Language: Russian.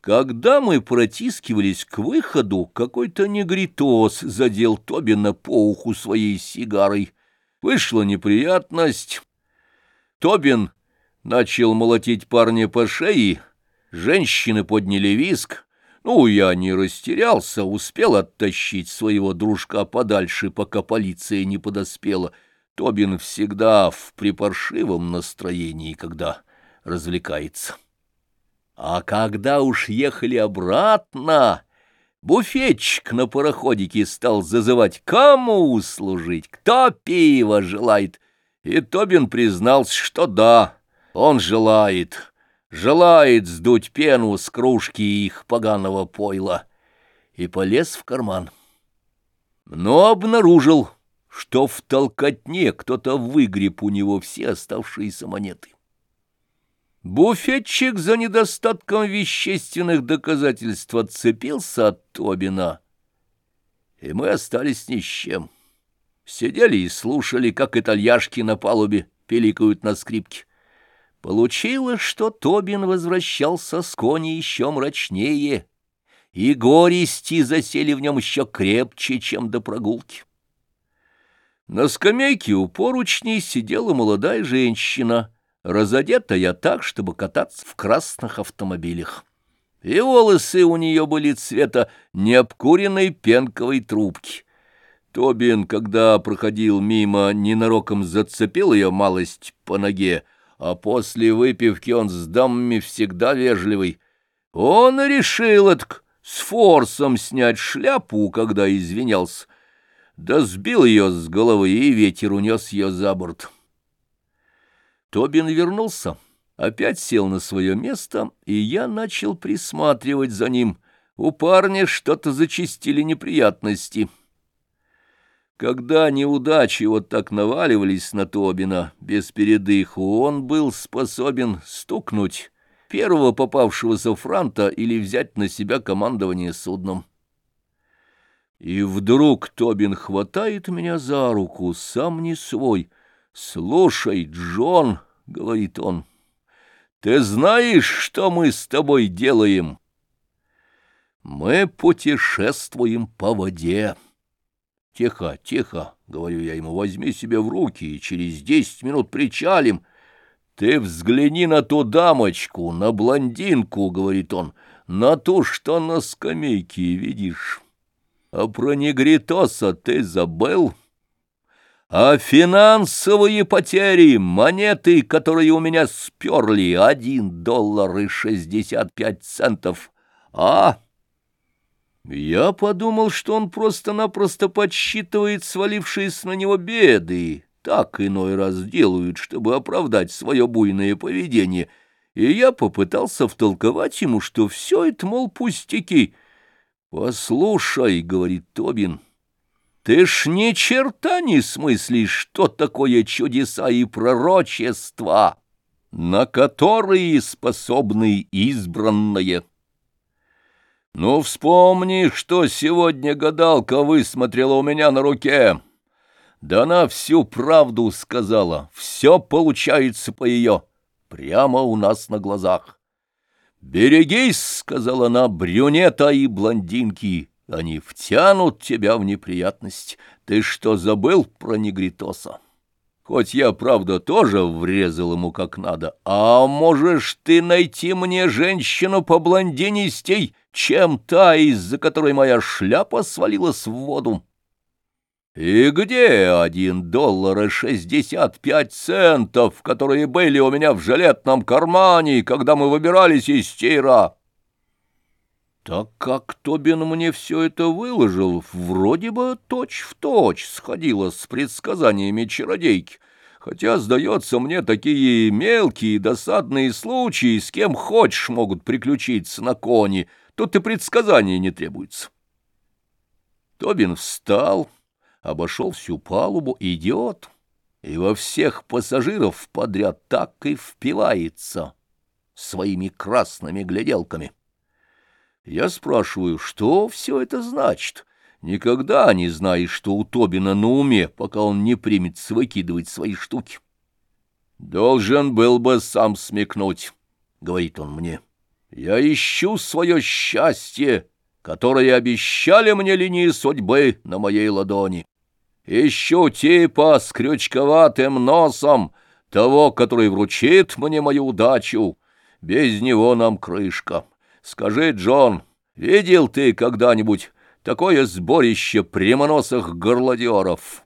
Когда мы протискивались к выходу, какой-то негритос задел Тобина по уху своей сигарой. Вышла неприятность. Тобин начал молотить парня по шее, женщины подняли виск. Ну, я не растерялся, успел оттащить своего дружка подальше, пока полиция не подоспела. Тобин всегда в припаршивом настроении, когда развлекается. А когда уж ехали обратно, буфетчик на пароходике стал зазывать, кому услужить, кто пиво желает. И Тобин признался, что да, он желает, желает сдуть пену с кружки их поганого пойла, и полез в карман. Но обнаружил, что в толкотне кто-то выгреб у него все оставшиеся монеты. Буфетчик за недостатком вещественных доказательств отцепился от Тобина, и мы остались ни с чем. Сидели и слушали, как итальяшки на палубе пиликают на скрипке. Получилось, что Тобин возвращался с кони еще мрачнее, и горести засели в нем еще крепче, чем до прогулки. На скамейке у поручней сидела молодая женщина — разодета я так, чтобы кататься в красных автомобилях. И волосы у нее были цвета необкуренной пенковой трубки. Тобин, когда проходил мимо, ненароком зацепил ее малость по ноге, а после выпивки он с дамами всегда вежливый. Он решил отк с форсом снять шляпу, когда извинялся, да сбил ее с головы, и ветер унес ее за борт. Тобин вернулся, опять сел на свое место, и я начал присматривать за ним. У парня что-то зачистили неприятности. Когда неудачи вот так наваливались на Тобина без передыху, он был способен стукнуть первого попавшегося франта или взять на себя командование судном. И вдруг Тобин хватает меня за руку, сам не свой — «Слушай, Джон», — говорит он, — «ты знаешь, что мы с тобой делаем?» «Мы путешествуем по воде». «Тихо, тихо», — говорю я ему, — «возьми себя в руки, и через десять минут причалим». «Ты взгляни на ту дамочку, на блондинку», — говорит он, — «на ту, что на скамейке, видишь». «А про негритоса ты забыл?» А финансовые потери, монеты, которые у меня сперли, один доллар и шестьдесят пять центов. А? Я подумал, что он просто-напросто подсчитывает свалившиеся на него беды. Так иной раз делают, чтобы оправдать свое буйное поведение. И я попытался втолковать ему, что все это, мол, пустяки. «Послушай», — говорит Тобин, — ты ж ни черта не смыслишь, что такое чудеса и пророчества, на которые способны избранные. Ну, вспомни, что сегодня гадалка высмотрела у меня на руке. Да она всю правду сказала, все получается по ее, прямо у нас на глазах. «Берегись», — сказала она, — «брюнета и блондинки». Они втянут тебя в неприятность. Ты что, забыл про негритоса? Хоть я, правда, тоже врезал ему как надо. А можешь ты найти мне женщину по блондинистей, чем та, из-за которой моя шляпа свалилась в воду? И где один доллар и шестьдесят пять центов, которые были у меня в жилетном кармане, когда мы выбирались из тира? Так как Тобин мне все это выложил, вроде бы точь-в-точь точь сходило с предсказаниями чародейки, хотя, сдается мне, такие мелкие досадные случаи с кем хочешь могут приключиться на коне, тут и предсказания не требуется. Тобин встал, обошел всю палубу, идет, и во всех пассажиров подряд так и впивается своими красными гляделками. Я спрашиваю, что все это значит? Никогда не знаешь, что у Тобина на уме, пока он не примется выкидывать свои штуки. Должен был бы сам смекнуть, — говорит он мне. Я ищу свое счастье, которое обещали мне линии судьбы на моей ладони. Ищу типа с крючковатым носом, того, который вручит мне мою удачу. Без него нам крышка. Скажи, Джон, видел ты когда-нибудь такое сборище прямоносых горлодеров?»